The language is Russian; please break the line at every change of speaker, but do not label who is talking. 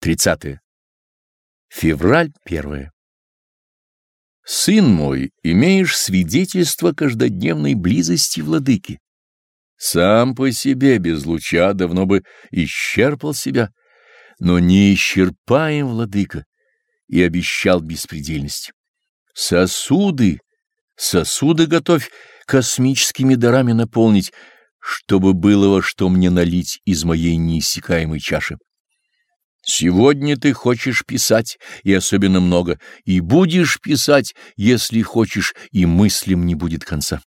30. Февраль 1. Сын мой, имеешь свидетельство каждодневной близости владыки. Сам по себе без луча давно бы исчерпал себя, но не исчерпаем, владыка, и обещал беспредельность. Сосуды, сосуды готовь космическими дарами наполнить, чтобы было во что мне налить из моей неиссякаемой чаши. Сегодня ты хочешь писать, и особенно много, и будешь писать, если хочешь, и мыслям не будет конца.